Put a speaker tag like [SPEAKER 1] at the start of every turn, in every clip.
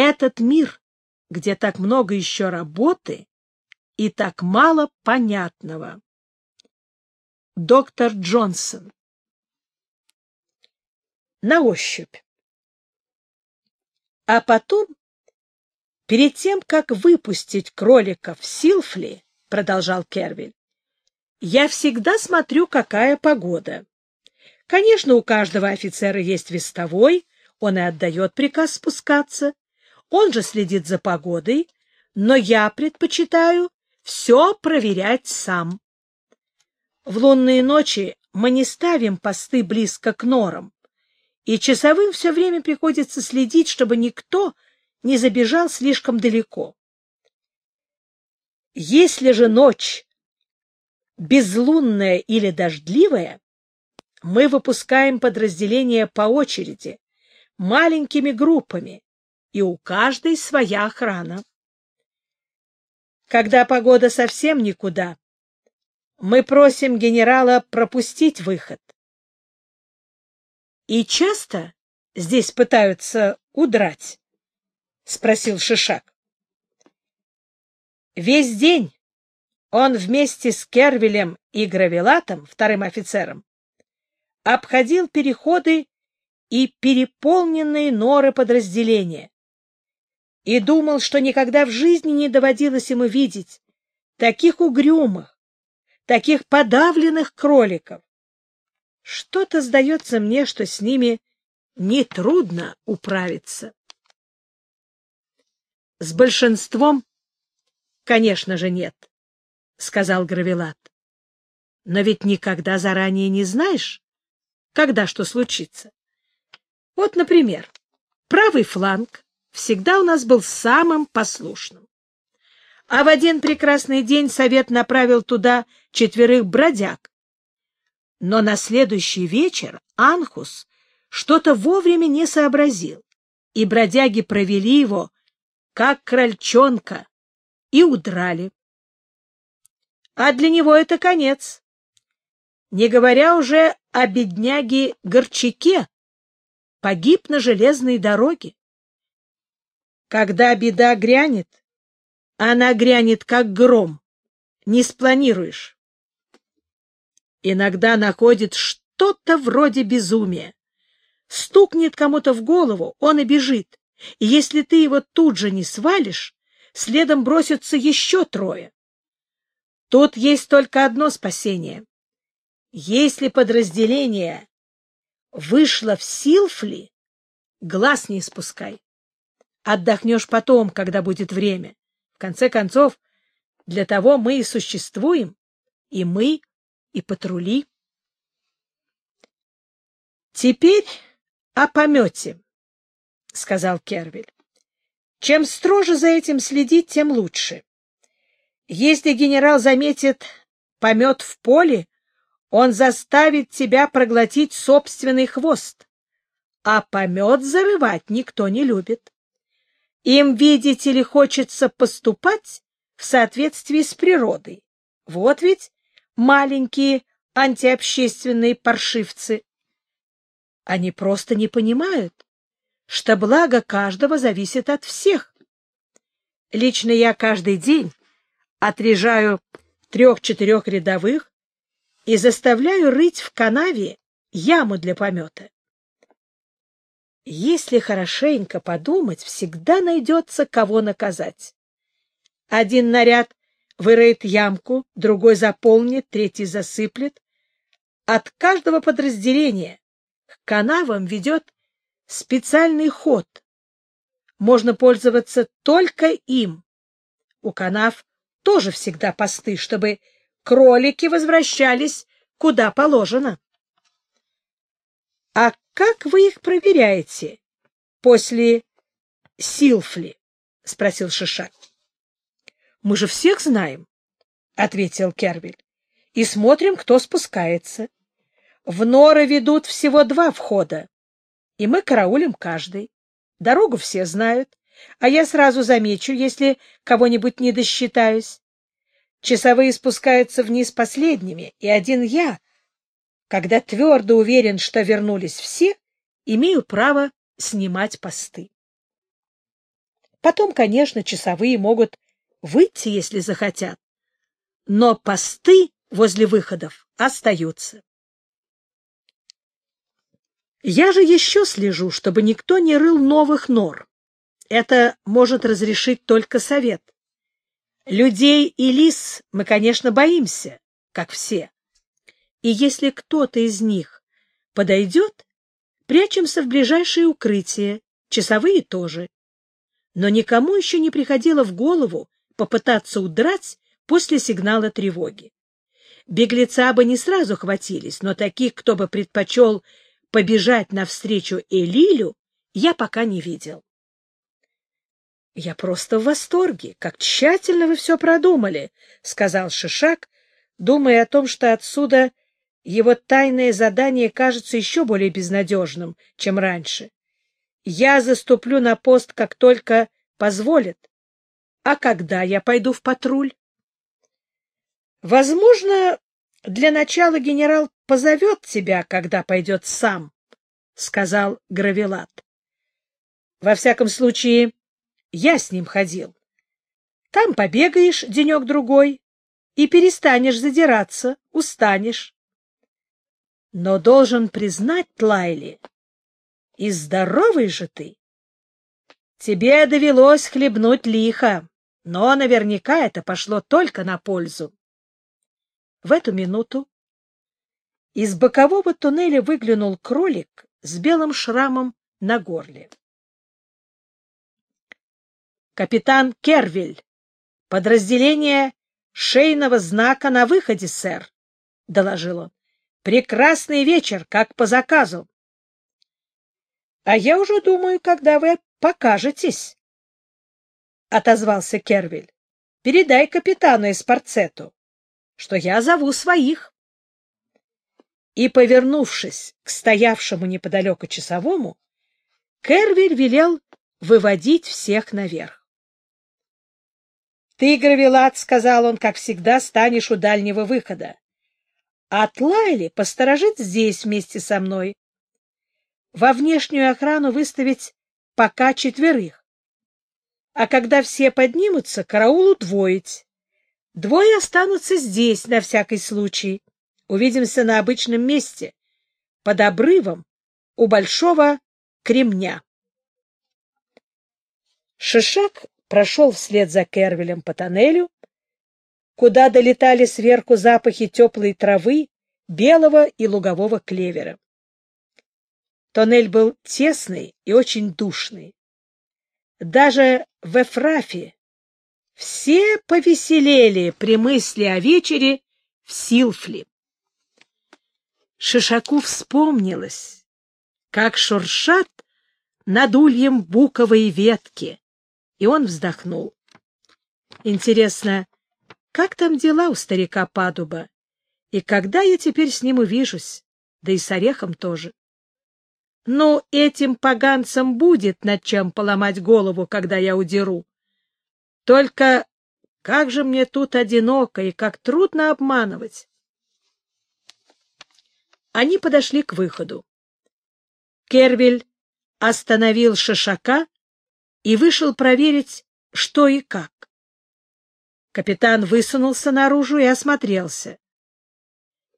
[SPEAKER 1] этот мир, где так много еще работы и так мало понятного. Доктор Джонсон. На ощупь. А потом, перед тем, как выпустить кролика в Силфли, продолжал Кервиль, я всегда смотрю, какая погода. Конечно, у каждого офицера есть вестовой, он и отдает приказ спускаться, он же следит за погодой, но я предпочитаю все проверять сам. В лунные ночи мы не ставим посты близко к норам, и часовым все время приходится следить, чтобы никто не забежал слишком далеко. Если же ночь безлунная или дождливая, мы выпускаем подразделения по очереди, маленькими группами, и у каждой своя охрана. Когда погода совсем никуда, мы просим генерала пропустить выход. И часто здесь пытаются удрать? — спросил Шишак. Весь день он вместе с Кервилем и Гравилатом, вторым офицером, обходил переходы и переполненные норы подразделения и думал, что никогда в жизни не доводилось ему видеть таких угрюмых, таких подавленных кроликов. Что-то сдается мне, что с ними нетрудно управиться. С большинством, конечно же, нет, — сказал Гравелат. Но ведь никогда заранее не знаешь, когда что случится. Вот, например, правый фланг всегда у нас был самым послушным. А в один прекрасный день совет направил туда четверых бродяг. Но на следующий вечер Анхус что-то вовремя не сообразил, и бродяги провели его, как крольчонка, и удрали. А для него это конец не говоря уже о бедняге Горчаке, погиб на железной дороге. Когда беда грянет, она грянет как гром, не спланируешь. Иногда находит что-то вроде безумия. Стукнет кому-то в голову, он и бежит, и если ты его тут же не свалишь, следом бросятся еще трое. Тут есть только одно спасение если подразделение вышло в Силфли, глаз не спускай. Отдохнешь потом, когда будет время. В конце концов, для того мы и существуем, и мы, и патрули. Теперь о помете, — сказал Кервиль. Чем строже за этим следить, тем лучше. Если генерал заметит помет в поле, он заставит тебя проглотить собственный хвост, а помет зарывать никто не любит. Им, видите ли, хочется поступать в соответствии с природой. Вот ведь маленькие антиобщественные паршивцы. Они просто не понимают, что благо каждого зависит от всех. Лично я каждый день отрежаю трех-четырех рядовых и заставляю рыть в канаве яму для помета. Если хорошенько подумать, всегда найдется, кого наказать. Один наряд выроет ямку, другой заполнит, третий засыплет. От каждого подразделения к канавам ведет специальный ход. Можно пользоваться только им. У канав тоже всегда посты, чтобы кролики возвращались куда положено. — А как вы их проверяете после Силфли? — спросил Шишак. — Мы же всех знаем, — ответил Кервиль, — и смотрим, кто спускается. В норы ведут всего два входа, и мы караулим каждый. Дорогу все знают, а я сразу замечу, если кого-нибудь не досчитаюсь. Часовые спускаются вниз последними, и один я, когда твердо уверен, что вернулись все, имею право снимать посты. Потом, конечно, часовые могут выйти, если захотят. Но посты возле выходов остаются. Я же еще слежу, чтобы никто не рыл новых нор. Это может разрешить только совет. Людей и лис мы, конечно, боимся, как все. И если кто-то из них подойдет, прячемся в ближайшее укрытие, часовые тоже. Но никому еще не приходило в голову попытаться удрать после сигнала тревоги. Беглеца бы не сразу хватились, но таких, кто бы предпочел побежать навстречу Элилю, я пока не видел. — Я просто в восторге, как тщательно вы все продумали, — сказал Шишак, думая о том, что отсюда его тайное задание кажется еще более безнадежным, чем раньше. Я заступлю на пост, как только позволят. А когда я пойду в патруль? Возможно, для начала генерал позовет тебя, когда пойдет сам, — сказал Гравелат. Во всяком случае, я с ним ходил. Там побегаешь денек-другой и перестанешь задираться, устанешь. Но должен признать, Тлайли, и здоровый же ты. Тебе довелось хлебнуть лихо, но наверняка это пошло только на пользу. В эту минуту из бокового туннеля выглянул кролик с белым шрамом на горле. «Капитан Кервиль, подразделение шейного знака на выходе, сэр», — доложил он. «Прекрасный вечер, как по заказу». «А я уже думаю, когда вы покажетесь», — отозвался Кервиль. «Передай капитану Эспарцету, что я зову своих. И, повернувшись к стоявшему неподалеку часовому, Кервиль велел выводить всех наверх. — Ты, Гравелат, — сказал он, — как всегда, станешь у дальнего выхода. А Тлайли посторожит здесь вместе со мной. Во внешнюю охрану выставить пока четверых. А когда все поднимутся, караул удвоить. Двое останутся здесь на всякий случай. Увидимся на обычном месте, под обрывом у большого кремня. Шишак прошел вслед за Кервелем по тоннелю, куда долетали сверху запахи теплой травы, белого и лугового клевера. Тоннель был тесный и очень душный. Даже в Эфрафе все повеселели при мысли о вечере в Силфли. Шишаку вспомнилось, как шуршат над ульем буковые ветки, и он вздохнул. Интересно, как там дела у старика Падуба, и когда я теперь с ним увижусь, да и с орехом тоже? Ну, этим поганцам будет над чем поломать голову, когда я удеру. Только как же мне тут одиноко и как трудно обманывать. Они подошли к выходу. Кервель остановил Шишака и вышел проверить, что и как. Капитан высунулся наружу и осмотрелся.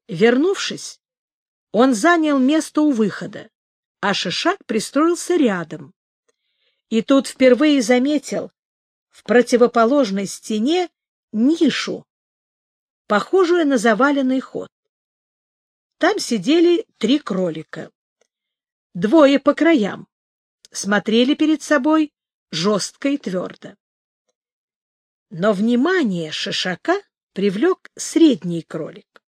[SPEAKER 1] Вернувшись, он занял место у выхода, а Шишак пристроился рядом. И тут впервые заметил, в противоположной стене нишу, похожую на заваленный ход. Там сидели три кролика. Двое по краям. Смотрели перед собой жестко и твердо. Но внимание Шишака привлек средний кролик.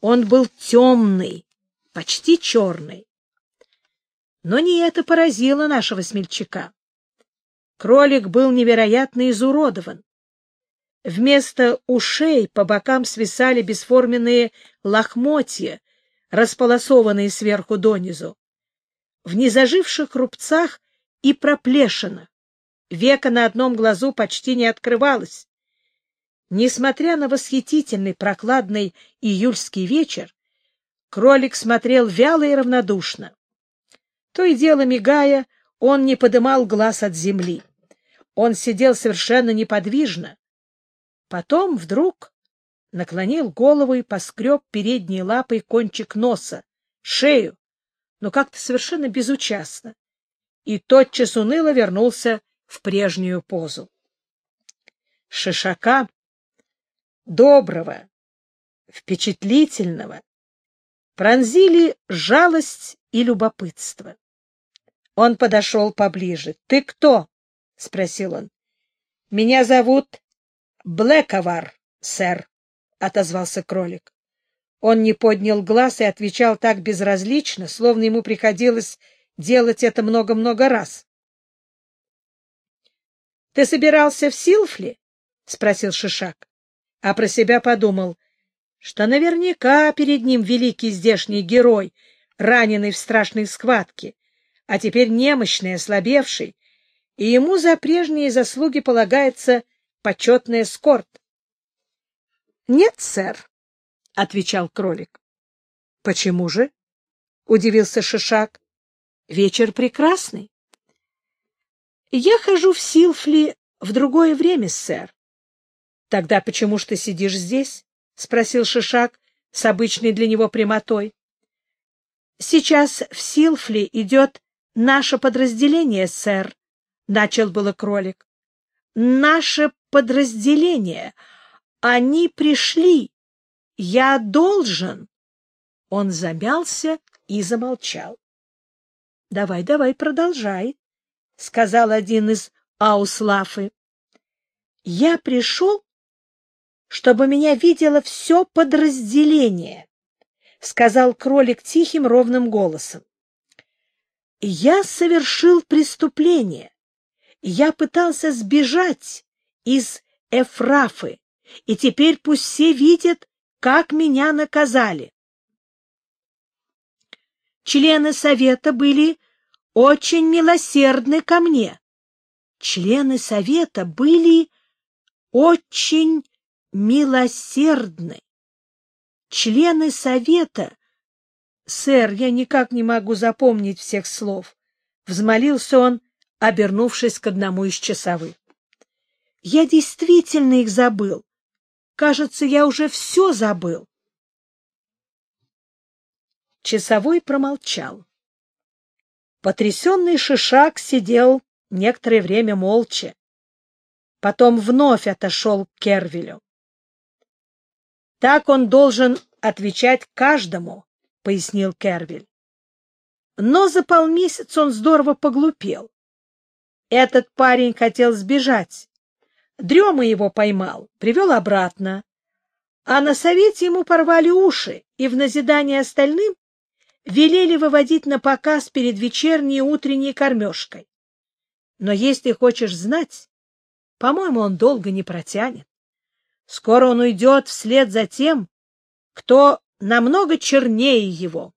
[SPEAKER 1] Он был темный, почти черный. Но не это поразило нашего смельчака. Кролик был невероятно изуродован. Вместо ушей по бокам свисали бесформенные лохмотья, располосованные сверху донизу. В незаживших рубцах и проплешинах. Века на одном глазу почти не открывалось. Несмотря на восхитительный прохладный июльский вечер, кролик смотрел вяло и равнодушно. То и дело мигая, он не подымал глаз от земли. Он сидел совершенно неподвижно. Потом вдруг наклонил голову и поскреб передней лапой кончик носа, шею, но как-то совершенно безучастно, и тотчас уныло вернулся в прежнюю позу. Шишака, доброго, впечатлительного, пронзили жалость и любопытство. Он подошел поближе. — Ты кто? — спросил он. — Меня зовут Блэковар, сэр, — отозвался кролик. Он не поднял глаз и отвечал так безразлично, словно ему приходилось делать это много-много раз. — Ты собирался в Силфли? — спросил Шишак, а про себя подумал, что наверняка перед ним великий здешний герой, раненый в страшной схватке, а теперь немощный, ослабевший, и ему за прежние заслуги полагается почетный эскорт. — Нет, сэр, — отвечал кролик. — Почему же? — удивился Шишак. — Вечер прекрасный. — Я хожу в Силфли в другое время, сэр. — Тогда почему ж ты сидишь здесь? — спросил Шишак с обычной для него прямотой. — Сейчас в Силфли идет наше подразделение, сэр, — начал было кролик. — Наше подразделение. Они пришли. Я должен. Он замялся и замолчал. — Давай, давай, продолжай, — сказал один из ауслафы. — Я пришел, чтобы меня видело все подразделение, — сказал кролик тихим ровным голосом. — Я совершил преступление. Я пытался сбежать из Эфрафы, и теперь пусть все видят, как меня наказали. Члены совета были очень милосердны ко мне. Члены совета были очень милосердны. Члены совета... Сэр, я никак не могу запомнить всех слов. Взмолился он, обернувшись к одному из часовых. Я действительно их забыл. Кажется, я уже все забыл. Часовой промолчал. Потрясенный Шишак сидел некоторое время молча. Потом вновь отошел к Кервилю. «Так он должен отвечать каждому», — пояснил Кервиль. Но за полмесяца он здорово поглупел. Этот парень хотел сбежать, Дрема его поймал, привел обратно, а на совете ему порвали уши и в назидание остальным велели выводить на показ перед вечерней и утренней кормежкой. Но если хочешь знать, по-моему, он долго не протянет. Скоро он уйдет вслед за тем, кто намного чернее его.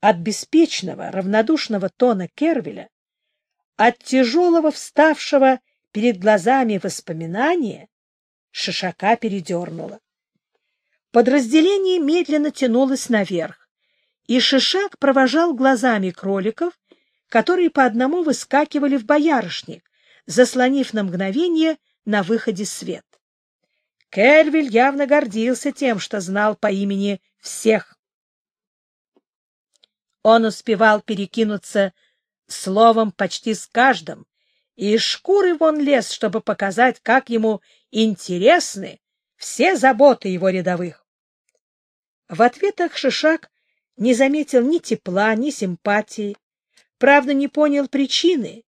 [SPEAKER 1] От беспечного, равнодушного тона Кервеля от тяжелого вставшего перед глазами воспоминания Шишака передернуло. Подразделение медленно тянулось наверх, и Шишак провожал глазами кроликов, которые по одному выскакивали в боярышник, заслонив на мгновение на выходе свет. Кельвиль явно гордился тем, что знал по имени всех. Он успевал перекинуться словом почти с каждым, и из шкуры вон лез, чтобы показать, как ему интересны все заботы его рядовых. В ответах Шишак не заметил ни тепла, ни симпатии, правда, не понял причины.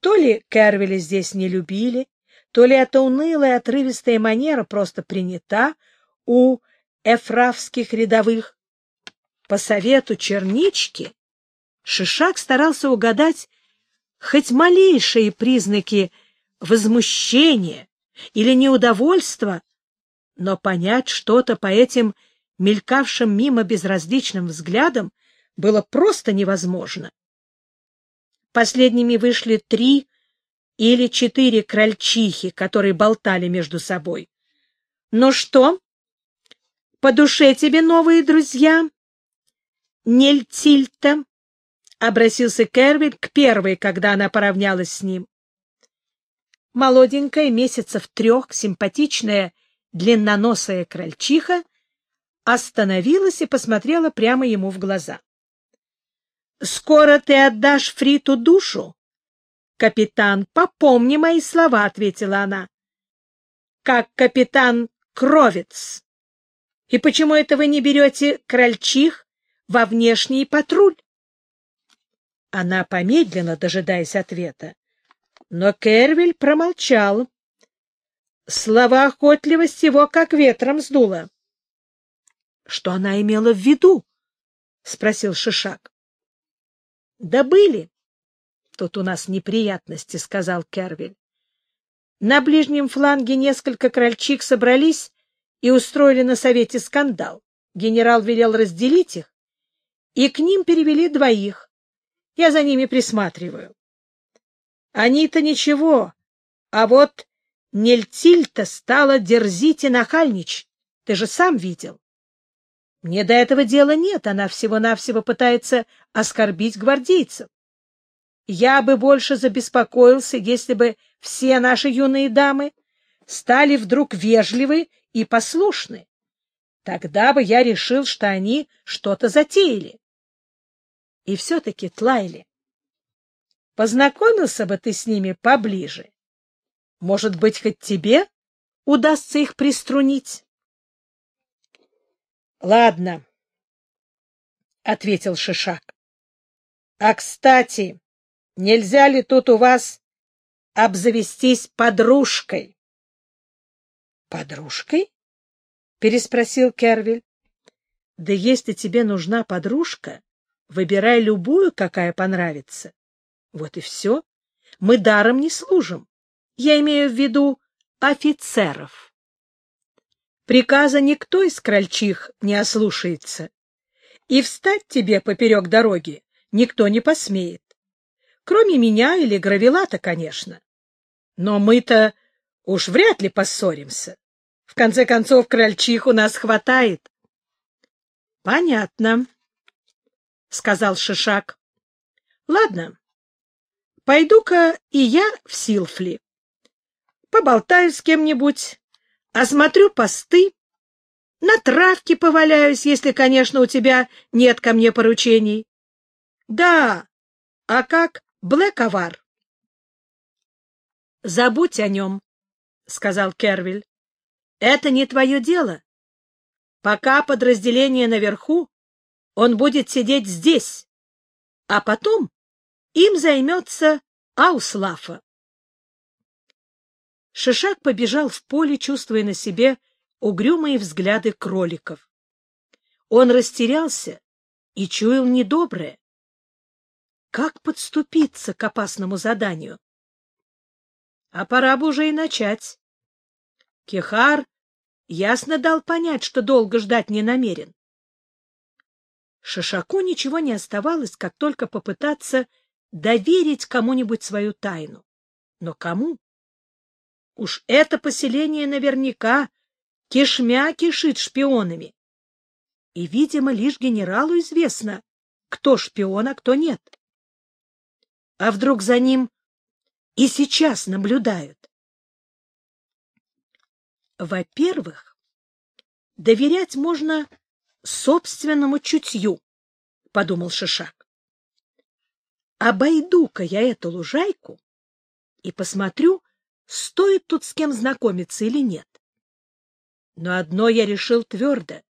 [SPEAKER 1] То ли Кервеля здесь не любили, то ли эта унылая отрывистая манера просто принята у эфравских рядовых. По совету чернички Шишак старался угадать хоть малейшие признаки возмущения или неудовольства, но понять что-то по этим мелькавшим мимо безразличным взглядам было просто невозможно. Последними вышли три или четыре крольчихи, которые болтали между собой. — Ну что, по душе тебе новые друзья? Нельтильта, обратился Кервин к первой, когда она поравнялась с ним. Молоденькая, месяцев трех, симпатичная, длинноносая крольчиха остановилась и посмотрела прямо ему в глаза. — Скоро ты отдашь Фриту душу? — Капитан, попомни мои слова, — ответила она. — Как капитан Кровец. И почему это вы не берете крольчих во внешний патруль? Она помедленно, дожидаясь ответа. Но Кервиль промолчал. Слова охотливость его как ветром сдуло. — Что она имела в виду? — спросил Шишак. — Да были. Тут у нас неприятности, — сказал Кервиль. На ближнем фланге несколько крольчих собрались и устроили на совете скандал. Генерал велел разделить их, и к ним перевели двоих. Я за ними присматриваю. Они-то ничего, а вот Нельтиль-то стала дерзить и нахальничать. Ты же сам видел. Мне до этого дела нет, она всего-навсего пытается оскорбить гвардейцев. Я бы больше забеспокоился, если бы все наши юные дамы стали вдруг вежливы и послушны. Тогда бы я решил, что они что-то затеяли. И все-таки, Тлайли, Познакомился бы ты с ними поближе. Может быть, хоть тебе удастся их приструнить? — Ладно, — ответил Шишак. — А, кстати, нельзя ли тут у вас обзавестись подружкой? — Подружкой? — переспросил Кервиль. — Да если тебе нужна подружка, выбирай любую, какая понравится. Вот и все. Мы даром не служим. Я имею в виду офицеров. Приказа никто из крольчих не ослушается. И встать тебе поперек дороги никто не посмеет. Кроме меня или Гравилата, конечно. Но мы-то уж вряд ли поссоримся. В конце концов, крольчих у нас хватает. — Понятно, — сказал Шишак. — Ладно, Пойду-ка и я в Силфли. Поболтаю с кем-нибудь, осмотрю посты, на травке поваляюсь, если, конечно, у тебя нет ко мне поручений. Да, а как Блэковар? Забудь о нем, — сказал Кервиль. Это не твое дело. Пока подразделение наверху, он будет сидеть здесь, а потом им займется Ауслафа. Шишак побежал в поле, чувствуя на себе угрюмые взгляды кроликов. Он растерялся и чуял недоброе. Как подступиться к опасному заданию? А пора бы уже и начать. Кехар ясно дал понять, что долго ждать не намерен. Шишаку ничего не оставалось, как только попытаться доверить кому-нибудь свою тайну. Но кому? Уж это поселение наверняка кишмя кишит шпионами. И, видимо, лишь генералу известно, кто шпион, а кто нет. А вдруг за ним и сейчас наблюдают? Во-первых, доверять можно собственному чутью, — подумал Шишак. Обойду-ка я эту лужайку и посмотрю, стоит тут с кем знакомиться или нет. Но одно я решил твердо.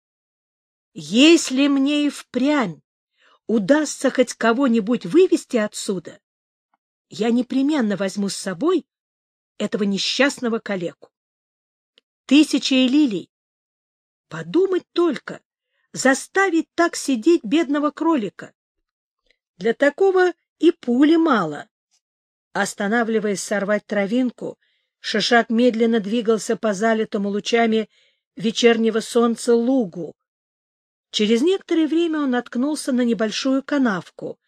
[SPEAKER 1] Если мне и впрямь удастся хоть кого-нибудь вывести отсюда, я непременно возьму с собой этого несчастного калеку. Тысячи лилий. Подумать только, заставить так сидеть бедного кролика. Для такого и пули мало. Останавливаясь сорвать травинку, Шишак медленно двигался по залитому лучами вечернего солнца лугу. Через некоторое время он наткнулся на небольшую канавку,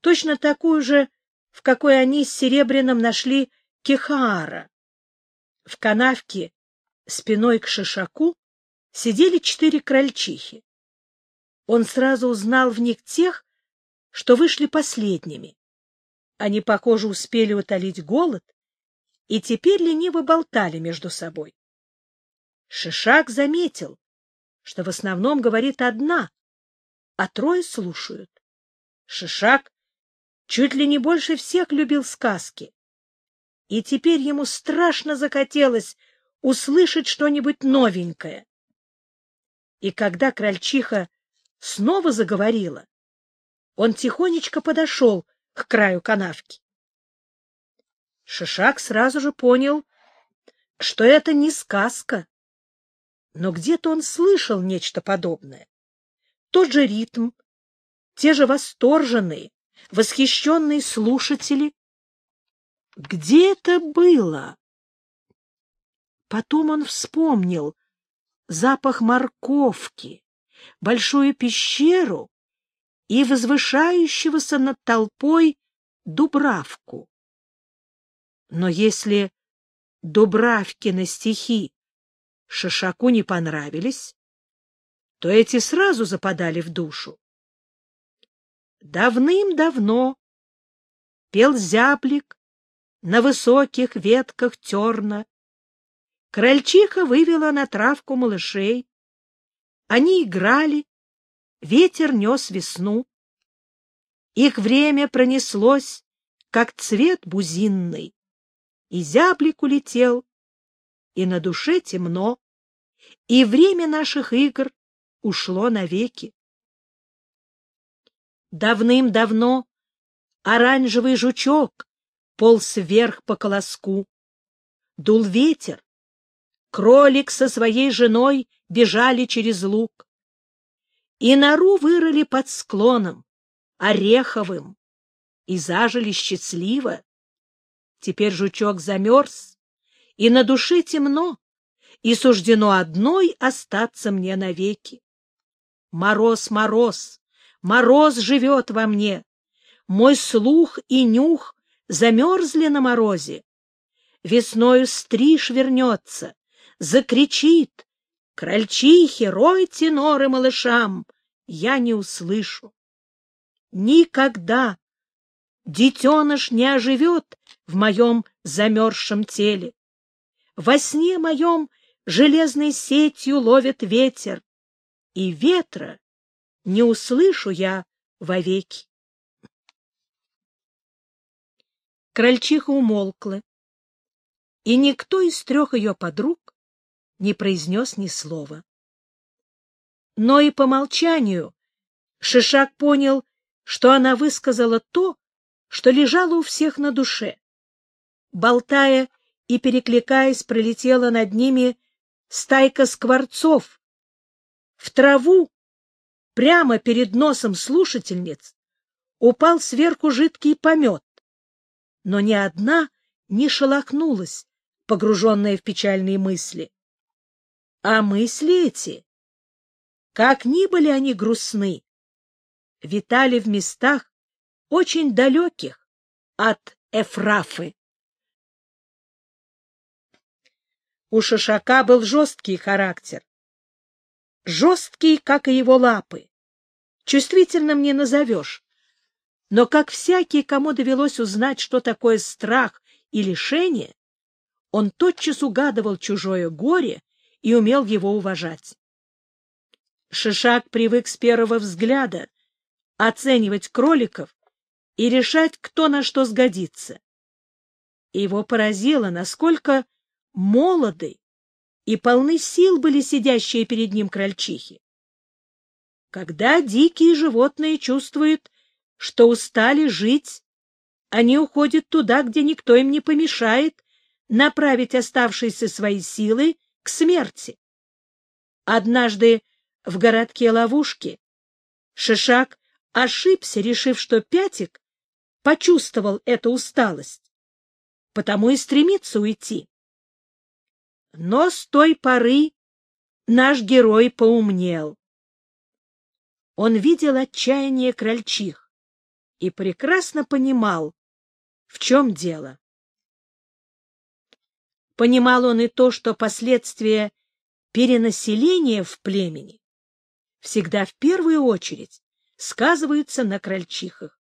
[SPEAKER 1] точно такую же, в какой они с Серебряным нашли Кехаара. В канавке, спиной к Шишаку, сидели четыре крольчихи. Он сразу узнал в них тех, что вышли последними. Они, похоже, успели утолить голод и теперь лениво болтали между собой. Шишак заметил, что в основном говорит одна, а трое слушают. Шишак чуть ли не больше всех любил сказки, и теперь ему страшно захотелось услышать что-нибудь новенькое. И когда крольчиха снова заговорила, он тихонечко подошел к краю канавки. Шишак сразу же понял, что это не сказка, но где-то он слышал нечто подобное. Тот же ритм, те же восторженные, восхищенные слушатели. Где это было? Потом он вспомнил запах морковки, большую пещеру и возвышающегося над толпой Дубравку. Но если Дубравкины стихи Шишаку не понравились, то эти сразу западали в душу. Давным-давно пел зяблик на высоких ветках терна. Крольчиха вывела на травку малышей. Они играли, ветер нес весну. Их время пронеслось, как цвет бузинный, и зяблик улетел, и на душе темно, и время наших игр ушло навеки. Давным-давно оранжевый жучок полз вверх по колоску. Дул ветер, кролик со своей женой бежали через луг. И нору вырыли под склоном, ореховым, и зажили счастливо. Теперь жучок замерз, и на душе темно, и суждено одной остаться мне навеки. Мороз, мороз, мороз живет во мне, мой слух и нюх замерзли на морозе. Весною стриж вернется, закричит, крольчихи, ройте норы малышам, я не услышу. Никогда детеныш не оживет в моем замерзшем теле. Во сне моем железной сетью ловит ветер, и ветра не услышу я вовеки. Крольчиха умолкла, и никто из трех ее подруг не произнес ни слова. Но и по молчанию Шишак понял, что она высказала то, что лежало у всех на душе. Болтая и перекликаясь, пролетела над ними стайка скворцов. В траву, прямо перед носом слушательниц, упал сверху жидкий помет но ни одна не шелохнулась, погруженная в печальные мысли. А мысли эти, как ни были они грустны, витали в местах очень далеких от Эфрафы. У Шишака был жесткий характер. Жесткий, как и его лапы. Чувствительным не назовешь, но как всякий, кому довелось узнать, что такое страх и лишение, он тотчас угадывал чужое горе и умел его уважать. Шишак привык с первого взгляда оценивать кроликов и решать, кто на что сгодится. Его поразило, насколько молоды и полны сил были сидящие перед ним крольчихи. Когда дикие животные чувствуют что устали жить, они уходят туда, где никто им не помешает направить оставшиеся свои силы к смерти. Однажды в городке ловушки Шишак ошибся, решив, что Пятик почувствовал эту усталость, потому и стремится уйти. Но с той поры наш герой поумнел. Он видел отчаяние крольчих, и прекрасно понимал, в чем дело. Понимал он и то, что последствия перенаселения в племени всегда в первую очередь сказываются на крольчихах.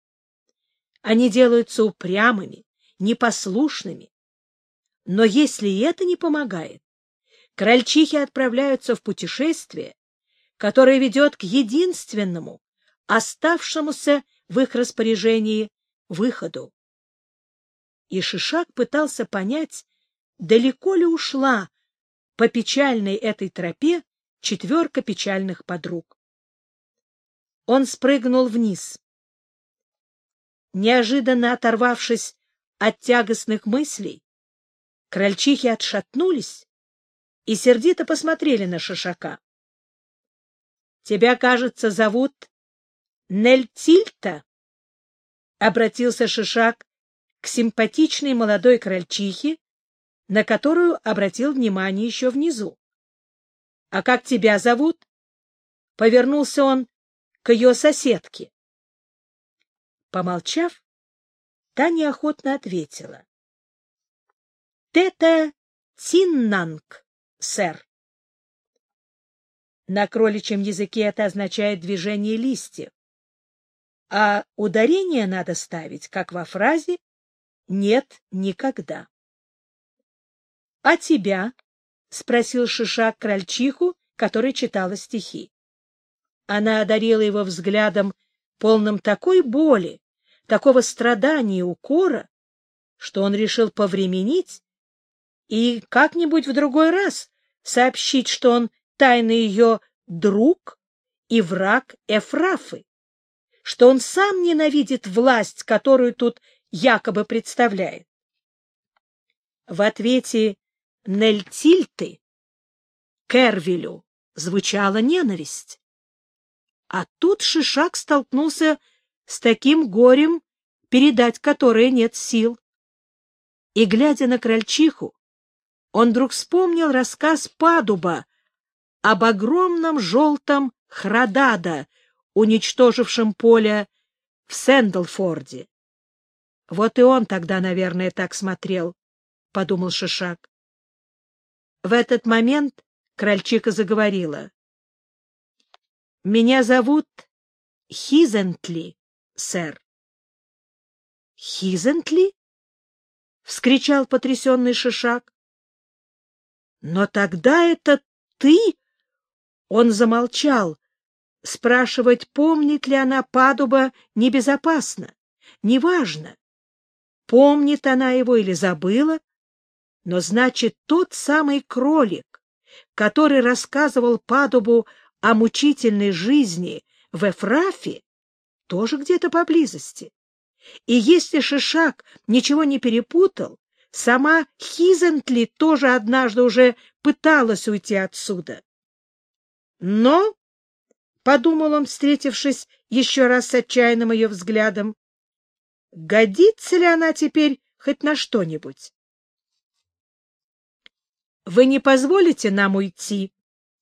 [SPEAKER 1] Они делаются упрямыми, непослушными. Но если это не помогает, крольчихи отправляются в путешествие, которое ведет к единственному, оставшемуся в их распоряжении выходу. И Шишак пытался понять, далеко ли ушла по печальной этой тропе четверка печальных подруг. Он спрыгнул вниз. Неожиданно оторвавшись от тягостных мыслей, крольчихи отшатнулись и сердито посмотрели на Шишака. — Тебя, кажется, зовут Нельтильта? — обратился Шишак к симпатичной молодой крольчихе, на которую обратил внимание еще внизу. — А как тебя зовут? Повернулся он к ее соседке. Помолчав, та неохотно ответила. — Тета Тиннанг, сэр. На кроличьем языке это означает движение листьев. А ударение надо ставить, как во фразе «нет никогда». — А тебя? — спросил Шишак крольчиху, которая читала стихи. Она одарила его взглядом, полным такой боли, такого страдания и укора, что он решил повременить и как-нибудь в другой раз сообщить, что он тайный ее друг и враг Эфрафы, что он сам ненавидит власть, которую тут якобы представляет. В ответе Нельтильты Кервилю звучала ненависть. А тут Шишак столкнулся с таким горем, передать которое нет сил. И, глядя на крольчиху, он вдруг вспомнил рассказ Падуба об огромном желтом Храдада, уничтожившем поле в Сэндлфорде. Вот и он тогда, наверное, так смотрел, — подумал Шишак. В этот момент крольчиха заговорила. — Меня зовут Хизентли, сэр. — Хизентли? — вскричал потрясенный Шишак. — Но тогда это ты? Он замолчал. Спрашивать, помнит ли она Падуба, небезопасно. Неважно, помнит она его или забыла, но значит, тот самый кролик, который рассказывал Падубу о мучительной жизни в Эфрафе, тоже где-то поблизости. И если Шишак ничего не перепутал, сама Хизентли тоже однажды уже пыталась уйти отсюда. Но, — подумал он, встретившись еще раз с отчаянным ее взглядом, — годится ли она теперь хоть на что-нибудь? — Вы не позволите нам уйти,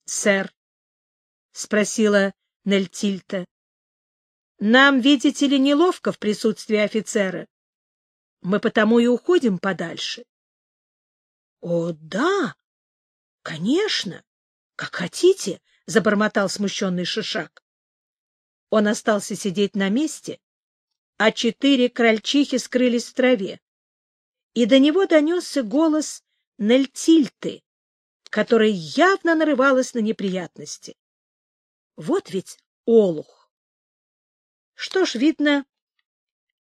[SPEAKER 1] сэр? — спросила Нельтильта. — Нам, видите ли, неловко в присутствии офицера. Мы потому и уходим подальше. — О, да, конечно, как хотите, — забормотал смущенный Шишак. Он остался сидеть на месте, а четыре крольчихи скрылись в траве. И до него донесся голос Нельтильты, которая явно нарывалась на неприятности. Вот ведь олух! Что ж, видно,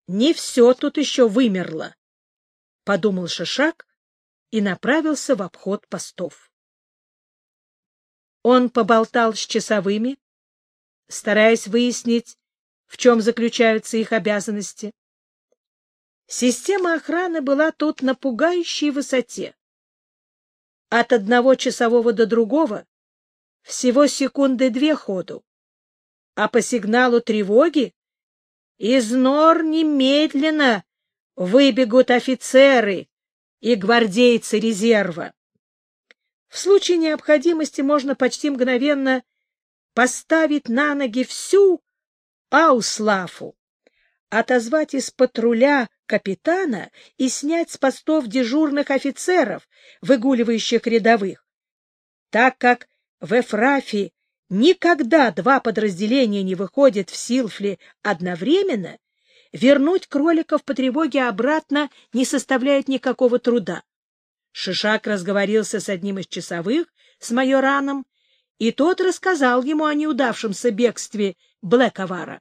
[SPEAKER 1] не все тут еще вымерло, — подумал Шишак и направился в обход постов. Он поболтал с часовыми, стараясь выяснить, в чем заключаются их обязанности. Система охраны была тут на пугающей высоте. От одного часового до другого всего секунды две ходу, а по сигналу тревоги из нор немедленно выбегут офицеры и гвардейцы резерва. В случае необходимости можно почти мгновенно поставить на ноги всю Ауслафу, отозвать из патруля капитана и снять с постов дежурных офицеров, выгуливающих рядовых, так как в Эфрафе никогда два подразделения не выходят в Силфли одновременно, вернуть кроликов по тревоге обратно не составляет никакого труда. Шишак разговорился с одним из часовых, с майораном, и тот рассказал ему о неудавшемся бегстве Блэковара.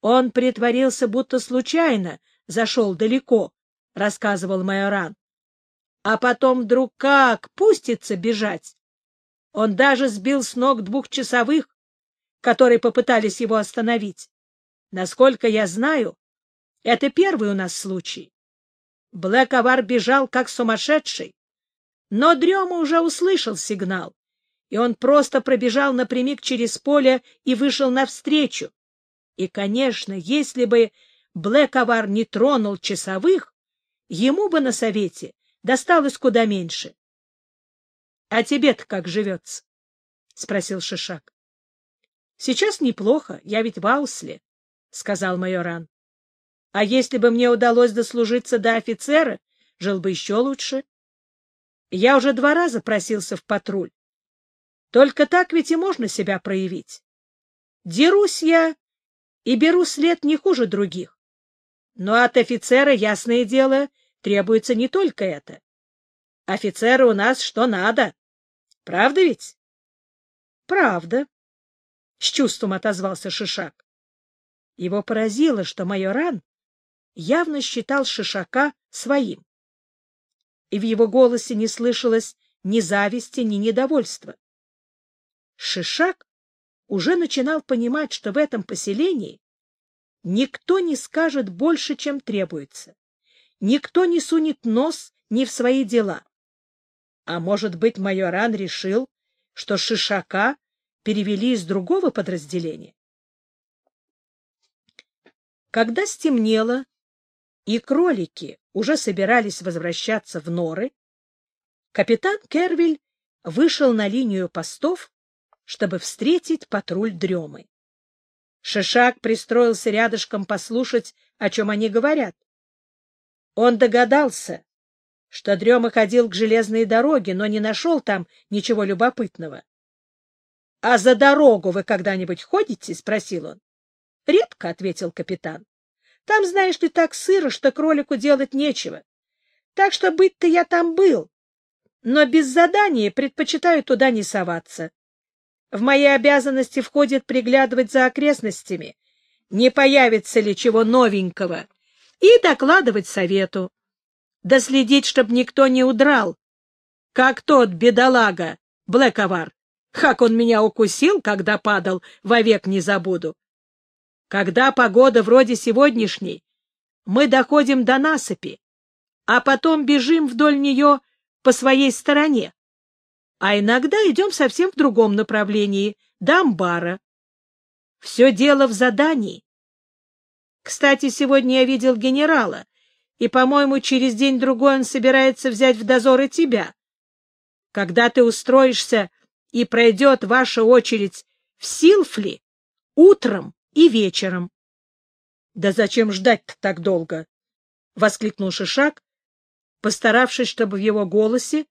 [SPEAKER 1] Он притворился, будто случайно зашел далеко, — рассказывал майоран. А потом вдруг как пустится бежать. Он даже сбил с ног двух часовых, которые попытались его остановить. Насколько я знаю, это первый у нас случай. Блэковар бежал как сумасшедший, но Дрема уже услышал сигнал, и он просто пробежал напрямик через поле и вышел навстречу. И, конечно, если бы Блэковар не тронул часовых, ему бы на совете досталось куда меньше. — А тебе-то как живется? — спросил Шишак. — Сейчас неплохо, я ведь в Аусле, — сказал майоран. А если бы мне удалось дослужиться до офицера, жил бы еще лучше. Я уже два раза просился в патруль. Только так ведь и можно себя проявить. Дерусь я и беру след не хуже других. Но от офицера, ясное дело, требуется не только это. Офицеры у нас что надо. Правда ведь? — Правда, — с чувством отозвался Шишак. Его поразило, что майоран явно считал Шишака своим. И в его голосе не слышалось ни зависти, ни недовольства. Шишак уже начинал понимать, что в этом поселении никто не скажет больше, чем требуется. Никто не сунет нос ни в свои дела. А может быть, майоран решил, что Шишака перевели из другого подразделения? Когда стемнело, и кролики уже собирались возвращаться в норы, капитан Кервиль вышел на линию постов, чтобы встретить патруль дремы. Шишак пристроился рядышком послушать, о чем они говорят. Он догадался, что Дрема ходил к железной дороге, но не нашел там ничего любопытного. — А за дорогу вы когда-нибудь ходите? — спросил он. — Редко, — ответил капитан. Там, знаешь ли, так сыро, что кролику делать нечего. Так что быть-то я там был, но без задания предпочитаю туда не соваться. В мои обязанности входит приглядывать за окрестностями, не появится ли чего новенького, и докладывать совету. Да следить, чтоб никто не удрал. Как тот бедолага, Блэковар, как он меня укусил, когда падал, вовек не забуду. Когда погода вроде сегодняшней, мы доходим до насыпи, а потом бежим вдоль нее по своей стороне. А иногда идем совсем в другом направлении, до амбара. Все дело в задании. Кстати, сегодня я видел генерала, и, по-моему, через день-другой он собирается взять в дозор и тебя. Когда ты устроишься и пройдет ваша очередь в Силфли, утром и вечером. — Да зачем ждать-то так долго? — воскликнул Шишак, постаравшись, чтобы в его голосе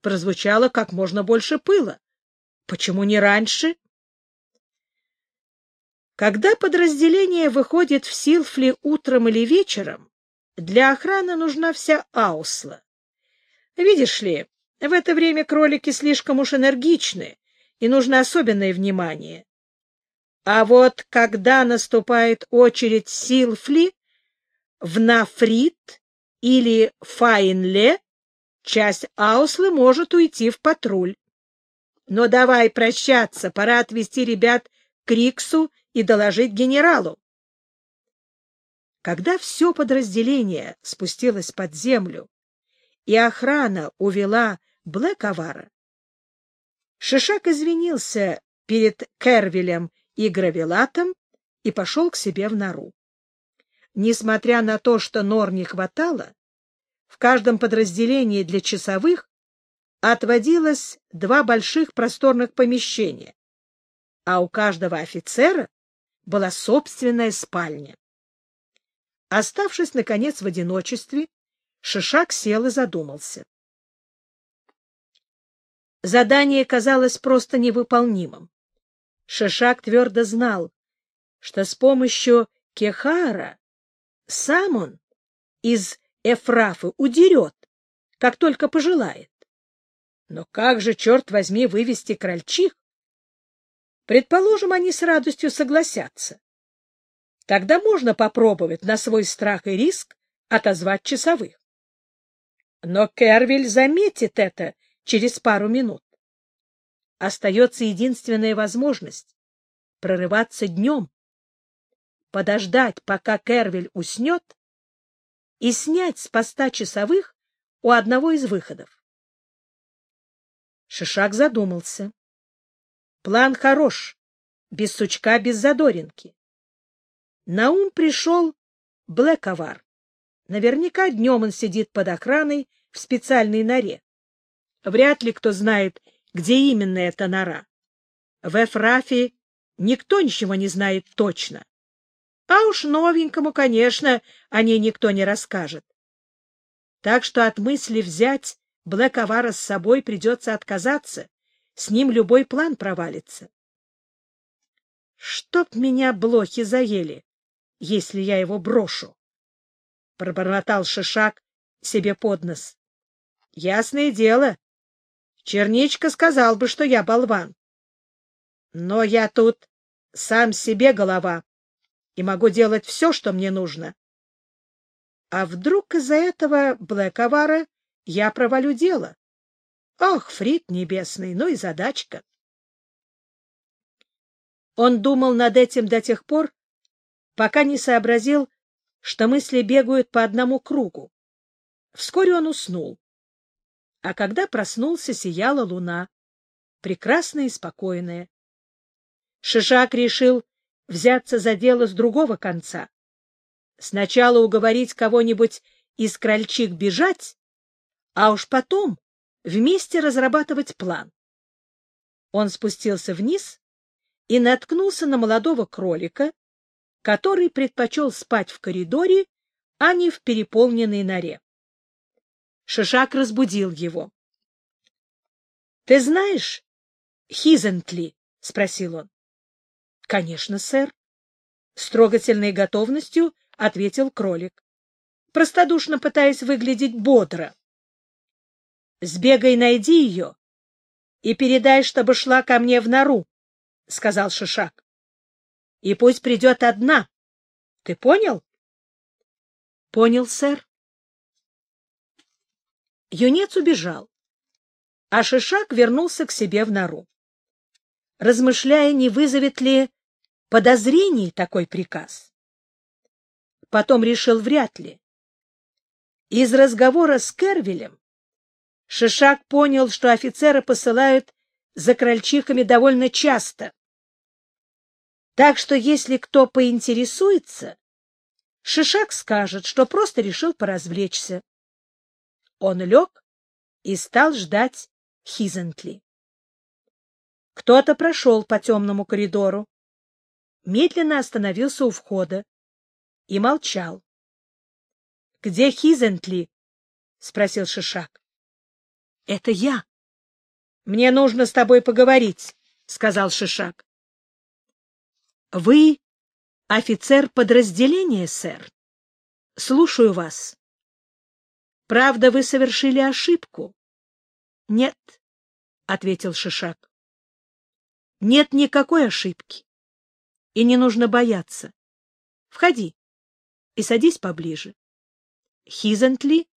[SPEAKER 1] прозвучало как можно больше пыла. — Почему не раньше? Когда подразделение выходит в Силфли утром или вечером, для охраны нужна вся аусла. Видишь ли, в это время кролики слишком уж энергичны, и нужно особенное внимание. А вот когда наступает очередь Силфли, в Нафрит или Файнле, часть Ауслы может уйти в патруль. Но давай прощаться, пора отвезти ребят к Риксу и доложить генералу. Когда все подразделение спустилось под землю и охрана увела Блэковара, Шишак извинился перед Кервилем и гравелатом и пошел к себе в нору. Несмотря на то, что нор не хватало, в каждом подразделении для часовых отводилось два больших просторных помещения, а у каждого офицера была собственная спальня. Оставшись, наконец, в одиночестве, Шишак сел и задумался. Задание казалось просто невыполнимым. Шишак твердо знал, что с помощью Кехара сам он из Эфрафы удерет, как только пожелает. Но как же, черт возьми, вывести крольчих? Предположим, они с радостью согласятся. Тогда можно попробовать на свой страх и риск отозвать часовых. Но Кервиль заметит это через пару минут. Остается единственная возможность — прорываться днем, подождать, пока Кервиль уснет, и снять с поста часовых у одного из выходов. Шишак задумался. План хорош, без сучка, без задоринки. На ум пришел Блэковар. Наверняка днем он сидит под охраной в специальной норе. Вряд ли кто знает, где именно эта нора. В Эфрафе никто ничего не знает точно. А уж новенькому, конечно, о ней никто не расскажет. Так что от мысли взять Блэковара с собой придется отказаться. С ним любой план провалится. Чтоб меня блохи заели, если я его брошу! — пробормотал Шишак себе под нос. — Ясное дело. Черничка сказал бы, что я болван. Но я тут сам себе голова и могу делать все, что мне нужно. А вдруг из-за этого Блэковара я провалю дело? Ох, Фрид небесный, ну и задачка. Он думал над этим до тех пор, пока не сообразил, что мысли бегают по одному кругу. Вскоре он уснул. А когда проснулся, сияла луна, прекрасная и спокойная. Шишак решил взяться за дело с другого конца. Сначала уговорить кого-нибудь из крольчих бежать, а уж потом вместе разрабатывать план. Он спустился вниз и наткнулся на молодого кролика, который предпочел спать в коридоре, а не в переполненной норе. Шишак разбудил его. — Ты знаешь Хизентли? — спросил он. — Конечно, сэр. С трогательной готовностью ответил кролик, простодушно пытаясь выглядеть бодро. — Сбегай, найди ее и передай, чтобы шла ко мне в нору, — сказал Шишак. — И пусть придет одна. Ты понял? — Понял, сэр. Юнец убежал, а Шишак вернулся к себе в нору. Размышляя, не вызовет ли подозрений такой приказ. Потом решил вряд ли. Из разговора с Кервилем Шишак понял, что офицеры посылают за крольчихами довольно часто. Так что если кто поинтересуется, Шишак скажет, что просто решил поразвлечься. Он лег и стал ждать Хизентли. Кто-то прошел по темному коридору, медленно остановился у входа и молчал. — Где Хизентли? — спросил Шишак. — Это я. — Мне нужно с тобой поговорить, — сказал Шишак. — Вы офицер подразделения, сэр? — Слушаю вас. — Правда, вы совершили ошибку? — Нет, — ответил Шишак. — Нет никакой ошибки. И не нужно бояться. Входи и садись поближе. Хизентли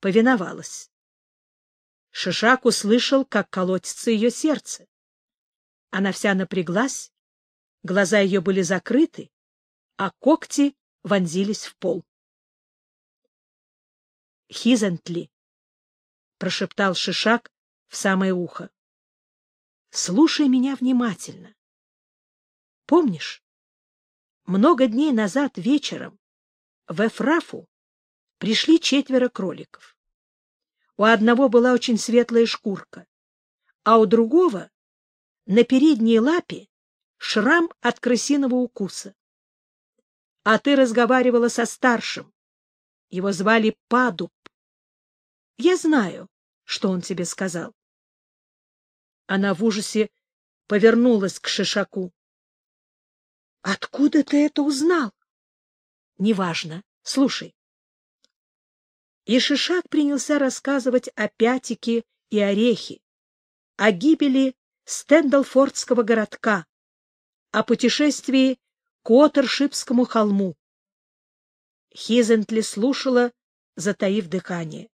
[SPEAKER 1] повиновалась. Шишак услышал, как колотится ее сердце. Она вся напряглась, глаза ее были закрыты, а когти вонзились в пол. «Хизентли», — прошептал Шишак в самое ухо, — «слушай меня внимательно. Помнишь, много дней назад вечером в Эфрафу пришли четверо кроликов. У одного была очень светлая шкурка, а у другого на передней лапе шрам от крысиного укуса. А ты разговаривала со старшим. Его звали Падуб. Я знаю, что он тебе сказал. Она в ужасе повернулась к Шишаку. — Откуда ты это узнал? — Неважно. Слушай. И Шишак принялся рассказывать о Пятике и Орехе, о гибели Стендалфордского городка, о путешествии к Отершипскому холму. Хизентли слушала, затаив дыхание.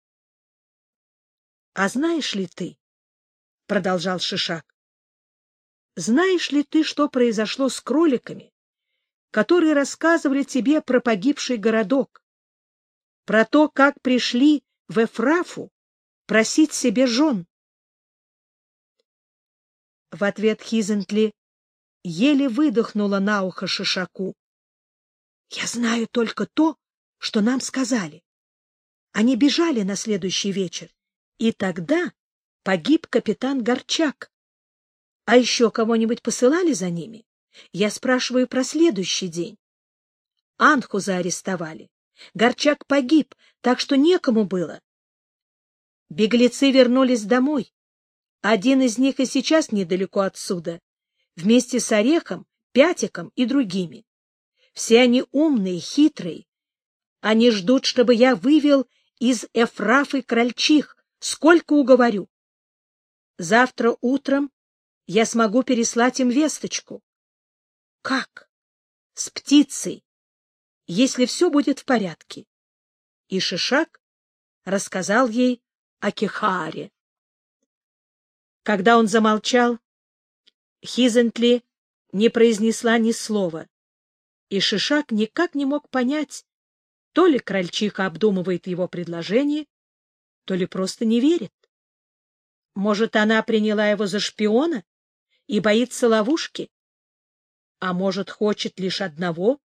[SPEAKER 1] — А знаешь ли ты, — продолжал Шишак, — знаешь ли ты, что произошло с кроликами, которые рассказывали тебе про погибший городок, про то, как пришли в Эфрафу просить себе жен? В ответ Хизентли еле выдохнула на ухо Шишаку. — Я знаю только то, что нам сказали. Они бежали на следующий вечер, и тогда погиб капитан Горчак. А еще кого-нибудь посылали за ними? Я спрашиваю про следующий день. Анху заарестовали. Горчак погиб, так что некому было. Беглецы вернулись домой. Один из них и сейчас недалеко отсюда, вместе с Орехом, Пятиком и другими. Все они умные, хитрые. Они ждут, чтобы я вывел из Эфрафы крольчих, сколько уговорю. Завтра утром я смогу переслать им весточку. Как? С птицей, если все будет в порядке. И Шишак рассказал ей о Кехаре. Когда он замолчал, Хизентли не произнесла ни слова, и Шишак никак не мог понять, то ли крольчиха обдумывает его предложение, то ли просто не верит. Может, она приняла его за шпиона и боится ловушки? А может, хочет лишь одного,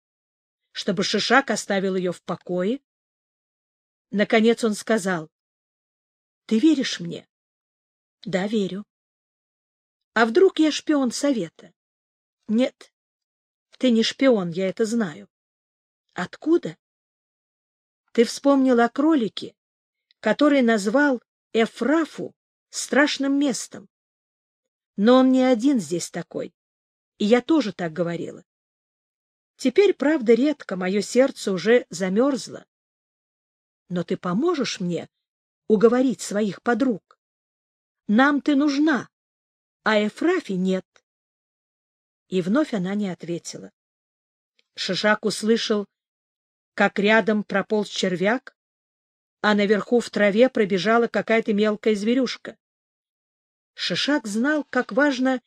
[SPEAKER 1] чтобы Шишак оставил ее в покое? Наконец он сказал, — Ты веришь мне? — Да, верю. — А вдруг я шпион совета? — Нет, ты не шпион, я это знаю. — Откуда? — Ты вспомнил о кролике, который назвал Эфрафу страшным местом. Но он не один здесь такой. И я тоже так говорила. Теперь, правда, редко, мое сердце уже замерзло. Но ты поможешь мне уговорить своих подруг? Нам ты нужна, а Эфрафи нет. И вновь она не ответила. Шишак услышал, как рядом прополз червяк, а наверху в траве пробежала какая-то мелкая зверюшка. Шишак знал, как важно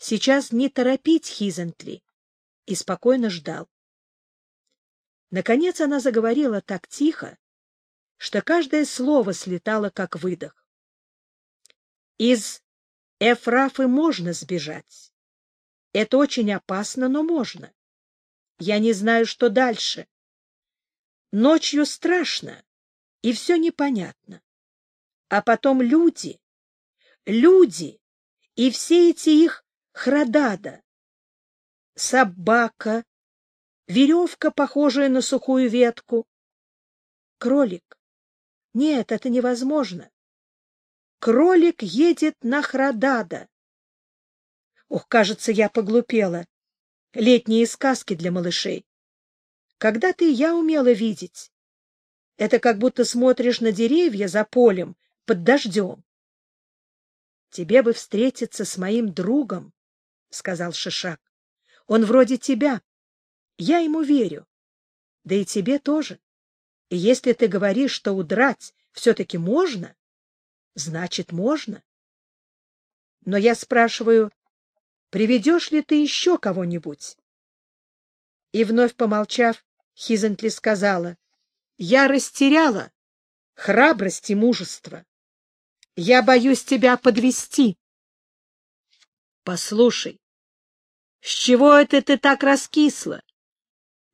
[SPEAKER 1] сейчас не торопить Хизентли, и спокойно ждал. Наконец она заговорила так тихо, что каждое слово слетало, как выдох. Из Эфрафы можно сбежать. Это очень опасно, но можно. Я не знаю, что дальше. Ночью страшно, и все непонятно. А потом люди, люди и все эти их храдада, собака, веревка, похожая на сухую ветку, кролик. Нет, это невозможно. Кролик едет на Храдада. Ух, кажется, я поглупела. Летние сказки для малышей. Когда-то я умела видеть. Это как будто смотришь на деревья за полем под дождем. — Тебе бы встретиться с моим другом, — сказал Шишак. — Он вроде тебя. Я ему верю. Да и тебе тоже. И если ты говоришь, что удрать все-таки можно, значит, можно. Но я спрашиваю, приведешь ли ты еще кого-нибудь? И вновь помолчав, Хизентли сказала, я растеряла храбрость и мужество. Я боюсь тебя подвести. Послушай, с чего это ты так раскисла?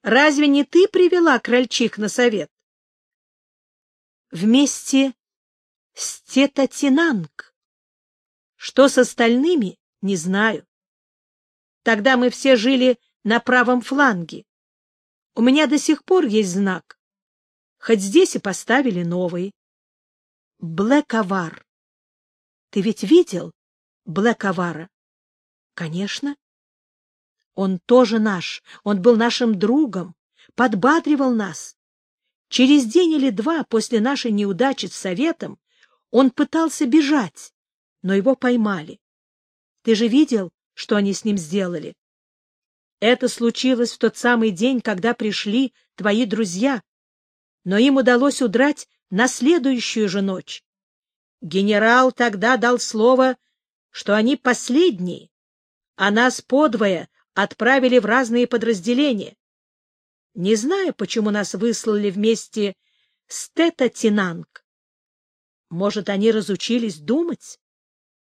[SPEAKER 1] Разве не ты привела крольчих на совет? Вместе с Тетатинанг. Что с остальными, не знаю. Тогда мы все жили на правом фланге. У меня до сих пор есть знак хоть здесь и поставили новый. Блэковар. Ты ведь видел Блэковара? Конечно. Он тоже наш, он был нашим другом, подбадривал нас. Через день или два после нашей неудачи с советом он пытался бежать, но его поймали. Ты же видел, что они с ним сделали? Это случилось в тот самый день, когда пришли твои друзья, но им удалось удрать на следующую же ночь. Генерал тогда дал слово, что они последние, а нас подвое отправили в разные подразделения. Не знаю, почему нас выслали вместе с Тета-Тинанг. Может, они разучились думать?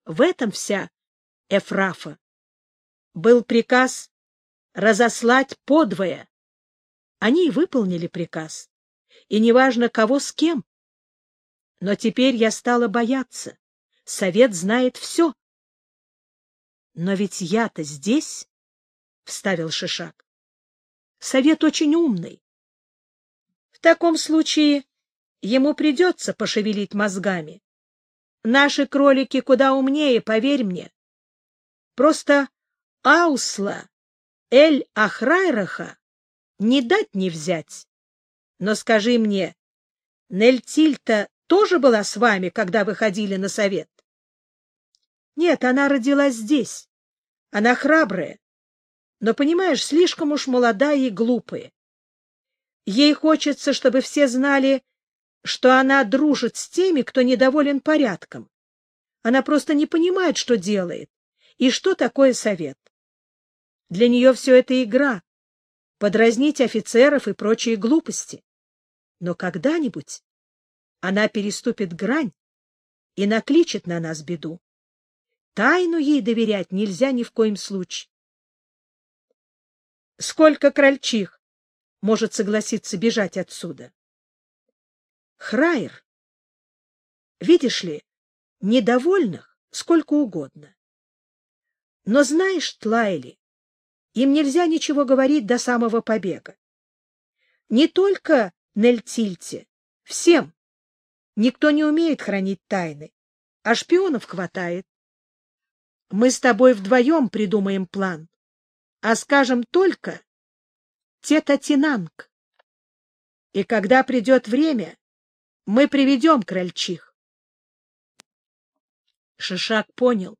[SPEAKER 1] В этом вся Эфрафа. Был приказ разослать подвое. Они выполнили приказ, и неважно, кого с кем. Но теперь я стала бояться. Совет знает все. — Но ведь я-то здесь, — вставил Шишак. — Совет очень умный. В таком случае ему придется пошевелить мозгами. Наши кролики куда умнее, поверь мне. Просто Аусла, Эль-Ахрайраха не дать не взять. Но скажи мне, Нельтильта тоже была с вами, когда вы ходили на совет? Нет, она родилась здесь. Она храбрая, но, понимаешь, слишком уж молодая и глупая. Ей хочется, чтобы все знали, что она дружит с теми, кто недоволен порядком. Она просто не понимает, что делает и что такое совет. Для нее все это игра, подразнить офицеров и прочие глупости. Но когда-нибудь она переступит грань и накличет на нас беду. Тайну ей доверять нельзя ни в коем случае. Сколько крольчих может согласиться бежать отсюда? Храйер. Видишь ли, недовольных сколько угодно. Но знаешь, Тлайли, им нельзя ничего говорить до самого побега. Не только Нельтильте, всем. Никто не умеет хранить тайны, а шпионов хватает. Мы с тобой вдвоем придумаем план, а скажем только Тета-Тинанг. И когда придет время, мы приведем крольчих. Шишак понял,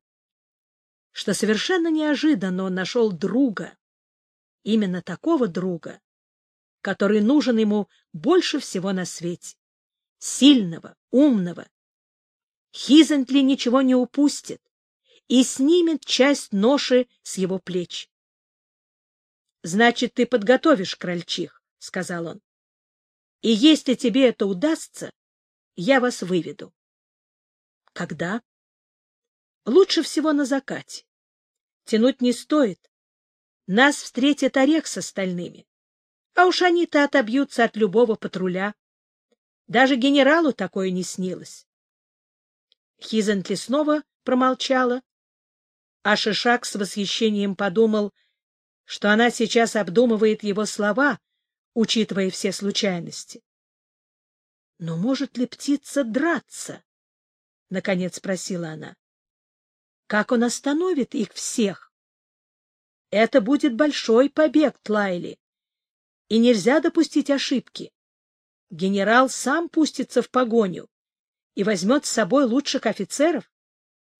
[SPEAKER 1] что совершенно неожиданно он нашел друга, именно такого друга, который нужен ему больше всего на свете, сильного, умного. Хизентли ничего не упустит, и снимет часть ноши с его плеч. — Значит, ты подготовишь крольчих, — сказал он. — И если тебе это удастся, я вас выведу. — Когда? — Лучше всего на закате. Тянуть не стоит. Нас встретит орех с остальными. А уж они-то отобьются от любого патруля. Даже генералу такое не снилось. Хизентли снова промолчала, а Шишак с восхищением подумал, что она сейчас обдумывает его слова, учитывая все случайности. — Но может ли птица драться? — наконец спросила она. — Как он остановит их всех? Это будет большой побег, Тлайли, и нельзя допустить ошибки. Генерал сам пустится в погоню и возьмет с собой лучших офицеров.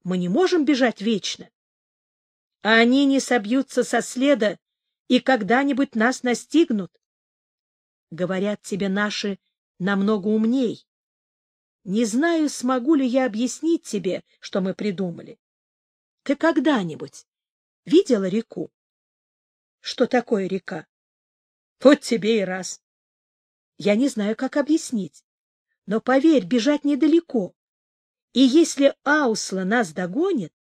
[SPEAKER 1] Мы не можем бежать вечно а они не собьются со следа и когда-нибудь нас настигнут. Говорят тебе наши намного умней. Не знаю, смогу ли я объяснить тебе, что мы придумали. Ты когда-нибудь видела реку? Что такое река? Вот тебе и раз. Я не знаю, как объяснить. Но поверь, бежать недалеко. И если Аусла нас догонит,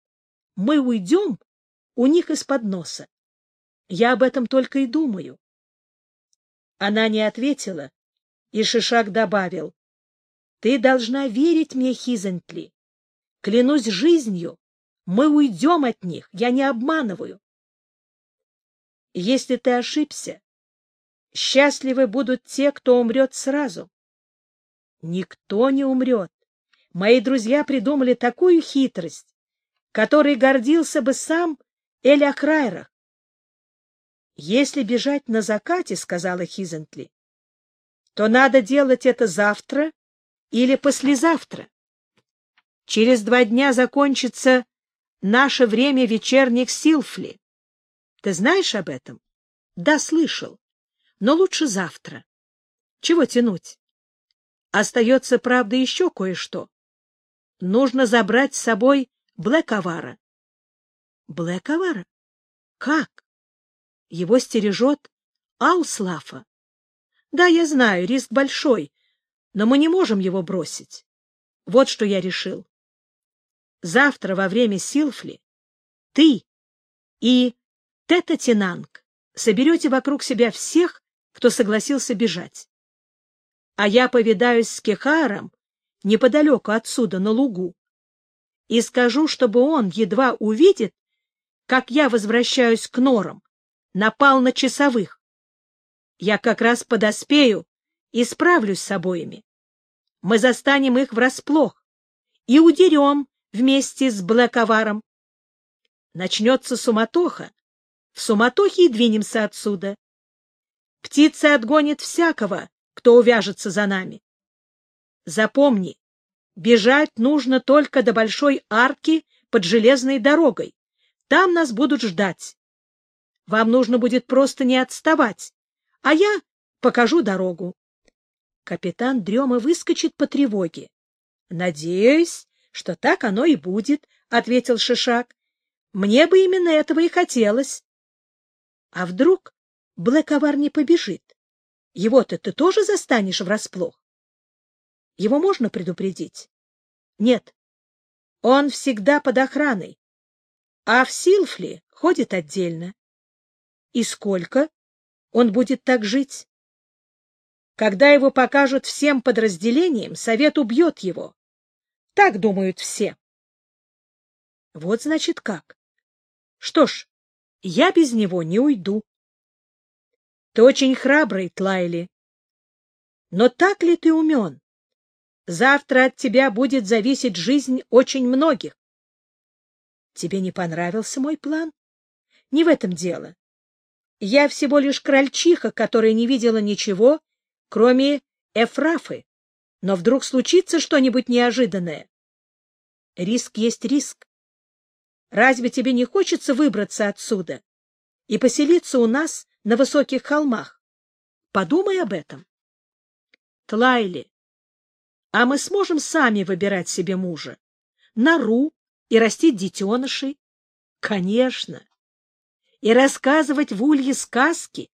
[SPEAKER 1] мы уйдем у них из-под носа. Я об этом только и думаю. Она не ответила, и Шишак добавил. — Ты должна верить мне, Хизентли. Клянусь жизнью, мы уйдем от них, я не обманываю. Если ты ошибся, счастливы будут те, кто умрет сразу. Никто не умрет. Мои друзья придумали такую хитрость, которой гордился бы сам Эля Крайрах. Если бежать на закате, — сказала Хизентли, — то надо делать это завтра или послезавтра. Через два дня закончится наше время вечерних Силфли. Ты знаешь об этом? Да, слышал. Но лучше завтра. Чего тянуть? Остается, правда, еще кое-что. Нужно забрать с собой Блэковара. Блэковара? Как? Его стережет Ауслафа. Да, я знаю, риск большой, но мы не можем его бросить. Вот что я решил. Завтра во время Силфли ты и Тета Тинанг соберете вокруг себя всех, кто согласился бежать. А я повидаюсь с Кехаром неподалеку отсюда, на лугу, и скажу, чтобы он едва увидит, как я возвращаюсь к норам, напал на часовых. Я как раз подоспею и справлюсь с обоими. Мы застанем их врасплох и удерем вместе с Блэковаром. Начнется суматоха. В суматохе и двинемся отсюда. Птица отгонит всякого, кто увяжется за нами. Запомни, бежать нужно только до большой арки под железной дорогой. Там нас будут ждать. Вам нужно будет просто не отставать, а я покажу дорогу. Капитан Дрема выскочит по тревоге. — Надеюсь, что так оно и будет, — ответил Шишак. — Мне бы именно этого и хотелось. — А вдруг Блэковар не побежит? Его-то ты тоже застанешь врасплох? Его можно предупредить? Нет. Он всегда под охраной. А в Силфли ходит отдельно. И сколько он будет так жить? Когда его покажут всем подразделениям, совет убьет его. Так думают все. Вот значит как. Что ж, я без него не уйду. Ты очень храбрый, Тлайли. Но так ли ты умен? Завтра от тебя будет зависеть жизнь очень многих. Тебе не понравился мой план? Не в этом дело. Я всего лишь крольчиха, которая не видела ничего, кроме Эфрафы. Но вдруг случится что-нибудь неожиданное. Риск есть риск. Разве тебе не хочется выбраться отсюда и поселиться у нас на высоких холмах? Подумай об этом. Тлайли, а мы сможем сами выбирать себе мужа? Нору и растить детенышей? Конечно. И рассказывать в улье сказки,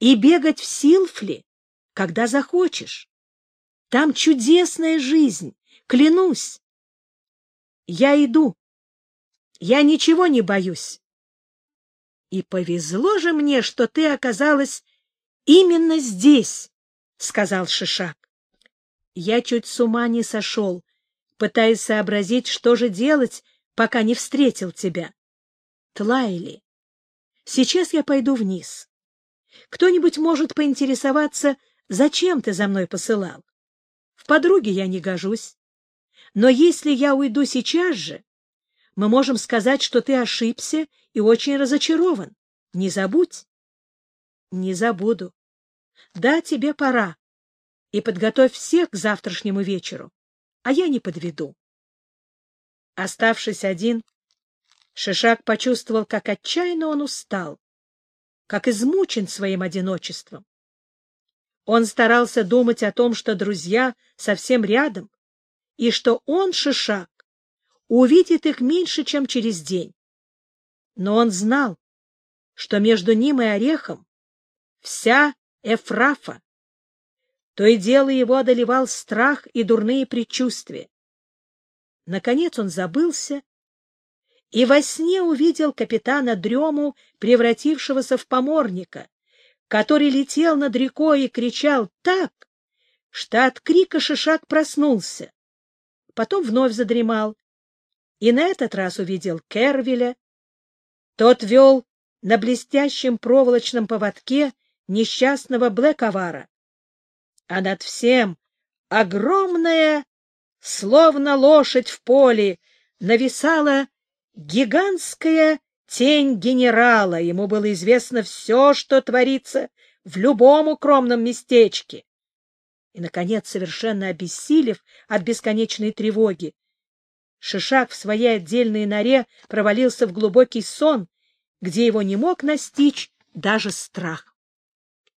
[SPEAKER 1] и бегать в Силфли, когда захочешь. Там чудесная жизнь, клянусь. Я иду. Я ничего не боюсь. И повезло же мне, что ты оказалась именно здесь, — сказал Шишак. Я чуть с ума не сошел, пытаясь сообразить, что же делать, пока не встретил тебя. Тлайли, сейчас я пойду вниз. Кто-нибудь может поинтересоваться, зачем ты за мной посылал? В подруге я не гожусь. Но если я уйду сейчас же, мы можем сказать, что ты ошибся и очень разочарован. Не забудь. Не забуду. Да, тебе пора. И подготовь всех к завтрашнему вечеру, а я не подведу. Оставшись один, Шишак почувствовал, как отчаянно он устал, как измучен своим одиночеством. Он старался думать о том, что друзья совсем рядом, и что он, Шишак, увидит их меньше, чем через день. Но он знал, что между ним и Орехом вся Эфрафа. То и дело его одолевал страх и дурные предчувствия. Наконец он забылся и во сне увидел капитана Дрему, превратившегося в поморника, который летел над рекой и кричал так, что от крика Шишак проснулся потом вновь задремал. И на этот раз увидел Кервеля. Тот вел на блестящем проволочном поводке несчастного Блэковара. А над всем огромная, словно лошадь в поле, нависала гигантская тень генерала, ему было известно все, что творится в любом укромном местечке. И, наконец, совершенно обессилев от бесконечной тревоги, Шишак в своей отдельной норе провалился в глубокий сон, где его не мог настичь даже страх.